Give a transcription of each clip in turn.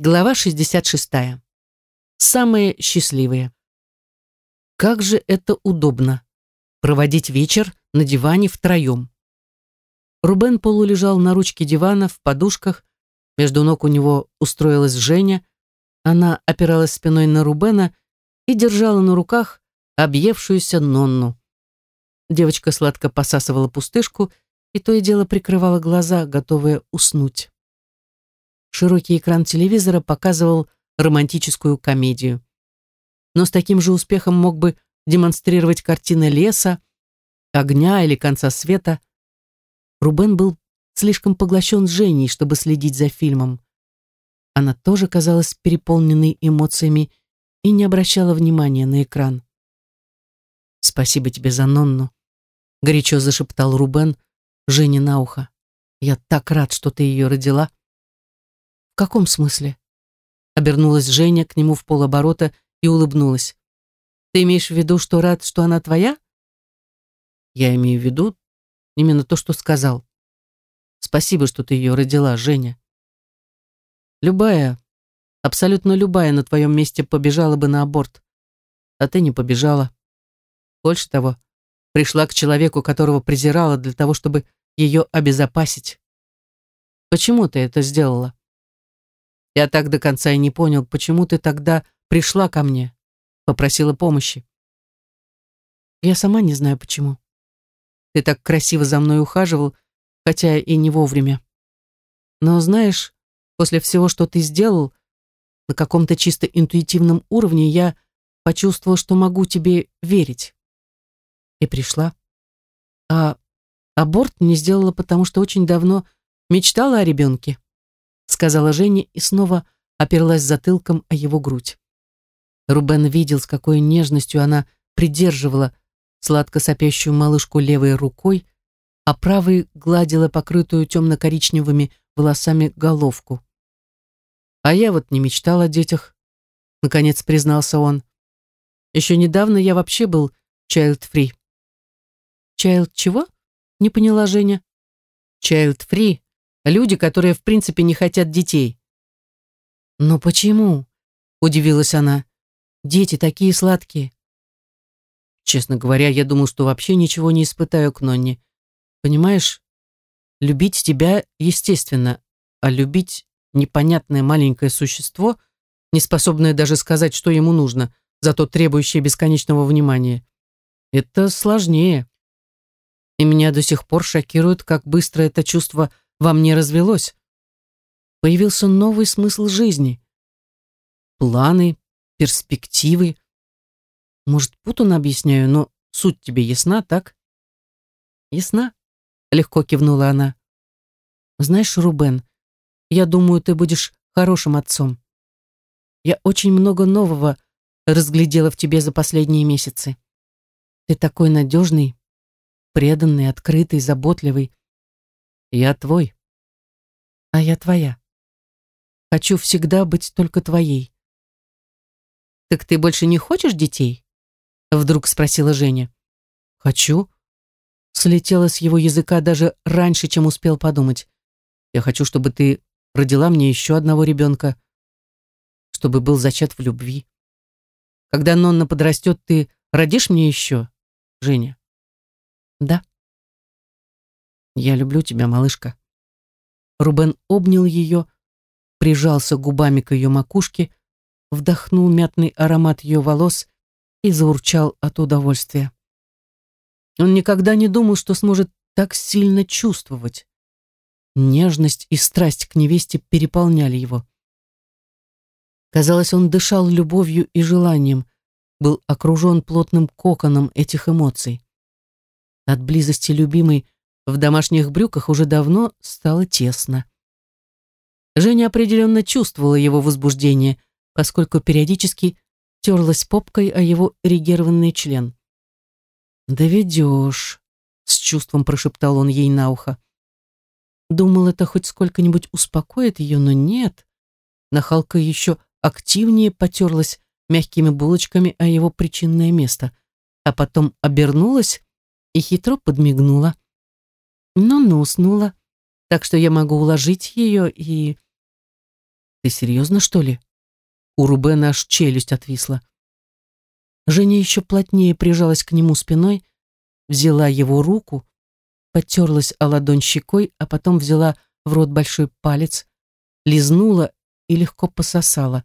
Глава 66. Самые счастливые. Как же это удобно проводить вечер на диване втроем. Рубен полулежал на ручке дивана в подушках, между ног у него устроилась Женя, она опиралась спиной на Рубена и держала на руках объевшуюся Нонну. Девочка сладко посасывала пустышку и то и дело прикрывала глаза, готовая уснуть. Широкий экран телевизора показывал романтическую комедию. Но с таким же успехом мог бы демонстрировать картины леса, огня или конца света. Рубен был слишком поглощен Женей, чтобы следить за фильмом. Она тоже казалась переполненной эмоциями и не обращала внимания на экран. «Спасибо тебе за Нонну», — горячо зашептал Рубен Жене на ухо. «Я так рад, что ты ее родила». «В каком смысле?» Обернулась Женя к нему в полоборота и улыбнулась. «Ты имеешь в виду, что рад, что она твоя?» «Я имею в виду именно то, что сказал. Спасибо, что ты ее родила, Женя. Любая, абсолютно любая на твоем месте побежала бы на аборт. А ты не побежала. Больше того, пришла к человеку, которого презирала для того, чтобы ее обезопасить. Почему ты это сделала? Я так до конца и не понял, почему ты тогда пришла ко мне, попросила помощи. Я сама не знаю почему. Ты так красиво за мной ухаживал, хотя и не вовремя. Но знаешь, после всего, что ты сделал, на каком-то чисто интуитивном уровне я почувствовал, что могу тебе верить. И пришла. А аборт не сделала, потому что очень давно мечтала о ребенке сказала Женя и снова оперлась затылком о его грудь. Рубен видел, с какой нежностью она придерживала сладко сопящую малышку левой рукой, а правой гладила покрытую темно-коричневыми волосами головку. «А я вот не мечтал о детях», — наконец признался он. «Еще недавно я вообще был child-free». «Child чего?» — не поняла Женя. «Child-free Люди, которые в принципе не хотят детей. «Но почему?» – удивилась она. «Дети такие сладкие». Честно говоря, я думал, что вообще ничего не испытаю к Нонне. Понимаешь, любить тебя естественно, а любить непонятное маленькое существо, не способное даже сказать, что ему нужно, зато требующее бесконечного внимания, это сложнее. И меня до сих пор шокирует, как быстро это чувство – во мне развелось. Появился новый смысл жизни. Планы, перспективы. Может, путано объясняю, но суть тебе ясна, так? Ясна? Легко кивнула она. Знаешь, Рубен, я думаю, ты будешь хорошим отцом. Я очень много нового разглядела в тебе за последние месяцы. Ты такой надежный, преданный, открытый, заботливый. Я твой. А я твоя. Хочу всегда быть только твоей. Так ты больше не хочешь детей? Вдруг спросила Женя. Хочу. Слетело с его языка даже раньше, чем успел подумать. Я хочу, чтобы ты родила мне еще одного ребенка, чтобы был зачат в любви. Когда Нонна подрастет, ты родишь мне еще, Женя? Да. Я люблю тебя, малышка. Рубен обнял ее, прижался губами к ее макушке, вдохнул мятный аромат ее волос и заурчал от удовольствия. Он никогда не думал, что сможет так сильно чувствовать. Нежность и страсть к невесте переполняли его. Казалось, он дышал любовью и желанием, был окружен плотным коконом этих эмоций. От близости любимой в домашних брюках уже давно стало тесно. Женя определенно чувствовала его возбуждение, поскольку периодически терлась попкой о его эрегированный член. «Доведешь», — с чувством прошептал он ей на ухо. Думал, это хоть сколько-нибудь успокоит ее, но нет. Нахалка еще активнее потерлась мягкими булочками о его причинное место, а потом обернулась и хитро подмигнула. Нонна уснула, так что я могу уложить ее и... Ты серьезно, что ли? У Рубена аж челюсть отвисла. Женя еще плотнее прижалась к нему спиной, взяла его руку, потерлась о ладонь щекой, а потом взяла в рот большой палец, лизнула и легко пососала.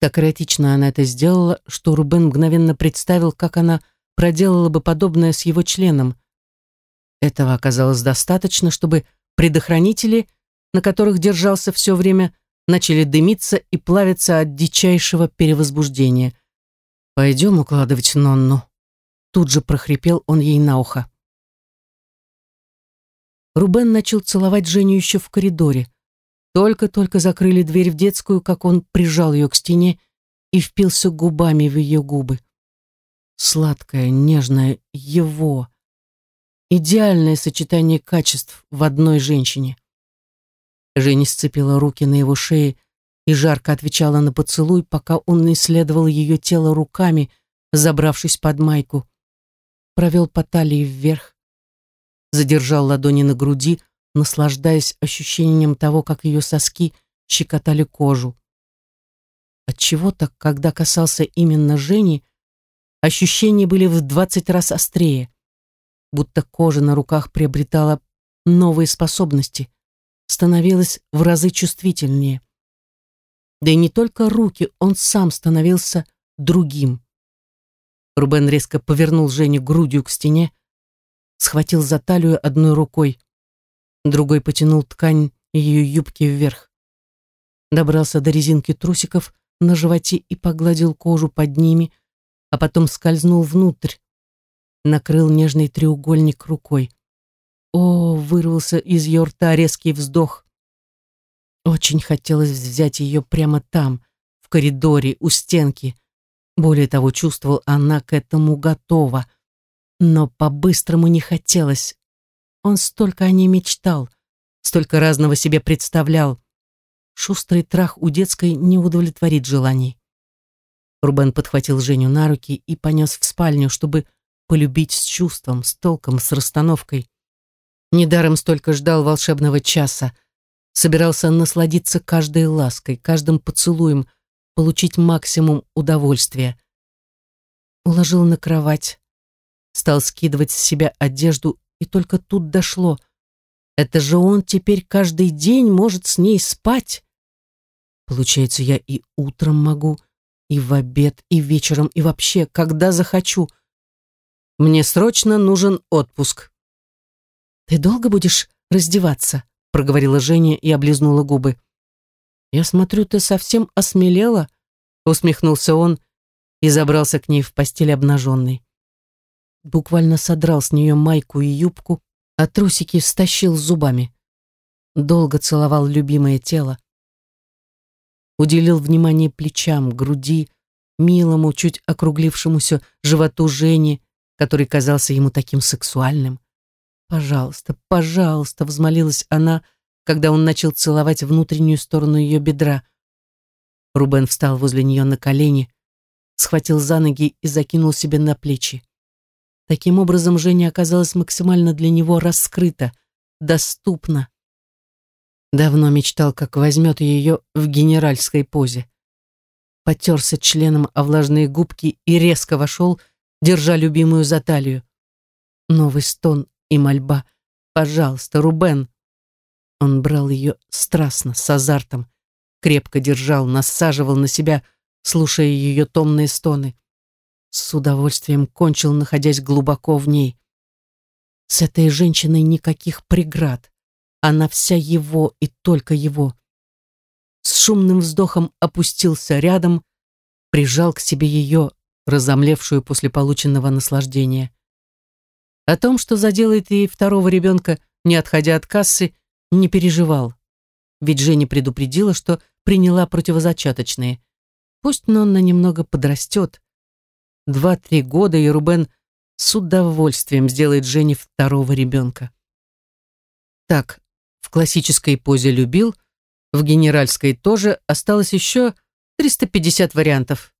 Так эротично она это сделала, что Рубен мгновенно представил, как она проделала бы подобное с его членом. Этого оказалось достаточно, чтобы предохранители, на которых держался все время, начали дымиться и плавиться от дичайшего перевозбуждения. «Пойдем укладывать Нонну», — тут же прохрипел он ей на ухо. Рубен начал целовать Женю еще в коридоре. Только-только закрыли дверь в детскую, как он прижал ее к стене и впился губами в ее губы. Сладкое, нежное его. Идеальное сочетание качеств в одной женщине. Женя сцепила руки на его шее и жарко отвечала на поцелуй, пока он исследовал ее тело руками, забравшись под майку. Провел по талии вверх, задержал ладони на груди, наслаждаясь ощущением того, как ее соски щекотали кожу. Отчего-то, когда касался именно Жени, ощущения были в двадцать раз острее, будто кожа на руках приобретала новые способности, становилась в разы чувствительнее. Да и не только руки, он сам становился другим. Рубен резко повернул Женю грудью к стене, схватил за талию одной рукой, другой потянул ткань ее юбки вверх. Добрался до резинки трусиков на животе и погладил кожу под ними, а потом скользнул внутрь, накрыл нежный треугольник рукой. О, вырвался из ее рта резкий вздох. Очень хотелось взять ее прямо там, в коридоре, у стенки. Более того, чувствовал, она к этому готова — но по-быстрому не хотелось. Он столько о ней мечтал, столько разного себе представлял. Шустрый трах у детской не удовлетворит желаний. Рубен подхватил Женю на руки и понес в спальню, чтобы полюбить с чувством, с толком, с расстановкой. Недаром столько ждал волшебного часа. Собирался насладиться каждой лаской, каждым поцелуем, получить максимум удовольствия. Уложил на кровать, стал скидывать с себя одежду, и только тут дошло. Это же он теперь каждый день может с ней спать. Получается, я и утром могу, и в обед, и вечером, и вообще, когда захочу. Мне срочно нужен отпуск. «Ты долго будешь раздеваться?» — проговорила Женя и облизнула губы. «Я смотрю, ты совсем осмелела?» — усмехнулся он и забрался к ней в постель обнаженный буквально содрал с нее майку и юбку, а трусики стащил зубами. Долго целовал любимое тело. Уделил внимание плечам, груди, милому, чуть округлившемуся животу Жени, который казался ему таким сексуальным. «Пожалуйста, пожалуйста», — взмолилась она, когда он начал целовать внутреннюю сторону ее бедра. Рубен встал возле нее на колени, схватил за ноги и закинул себе на плечи. Таким образом, Женя оказалась максимально для него раскрыта, доступна. Давно мечтал, как возьмет ее в генеральской позе. Потерся членом о влажные губки и резко вошел, держа любимую за талию. Новый стон и мольба. «Пожалуйста, Рубен!» Он брал ее страстно, с азартом, крепко держал, насаживал на себя, слушая ее томные стоны. С удовольствием кончил, находясь глубоко в ней. С этой женщиной никаких преград. Она вся его и только его. С шумным вздохом опустился рядом, прижал к себе ее, разомлевшую после полученного наслаждения. О том, что заделает ей второго ребенка, не отходя от кассы, не переживал. Ведь Женя предупредила, что приняла противозачаточные. Пусть Нонна немного подрастет, Два-три года, и Рубен с удовольствием сделает Жене второго ребенка. Так, в классической позе любил, в генеральской тоже осталось еще 350 вариантов.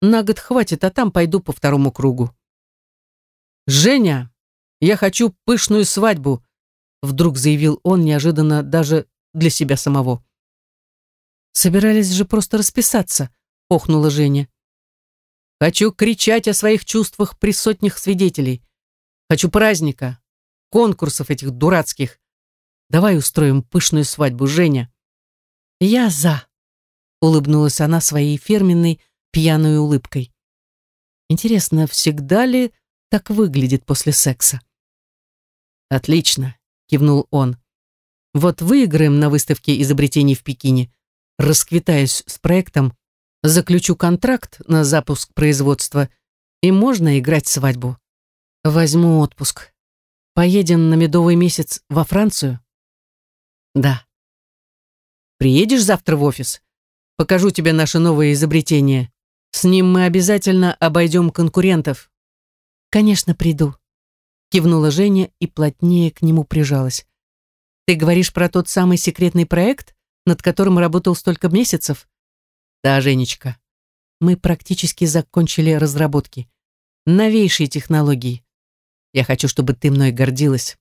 На год хватит, а там пойду по второму кругу. «Женя, я хочу пышную свадьбу», вдруг заявил он неожиданно даже для себя самого. Собирались же просто расписаться, охнула Женя. Хочу кричать о своих чувствах при сотнях свидетелей. Хочу праздника, конкурсов этих дурацких. Давай устроим пышную свадьбу, Женя. Я за, улыбнулась она своей фирменной пьяной улыбкой. Интересно, всегда ли так выглядит после секса? Отлично, кивнул он. Вот выиграем на выставке изобретений в Пекине, расквитаюсь с проектом, заключу контракт на запуск производства, и можно играть свадьбу. Возьму отпуск. Поедем на медовый месяц во Францию? Да. Приедешь завтра в офис? Покажу тебе наше новое изобретение. С ним мы обязательно обойдем конкурентов. Конечно, приду. Кивнула Женя и плотнее к нему прижалась. Ты говоришь про тот самый секретный проект, над которым работал столько месяцев? Да, Женечка. Мы практически закончили разработки. Новейшие технологии. Я хочу, чтобы ты мной гордилась.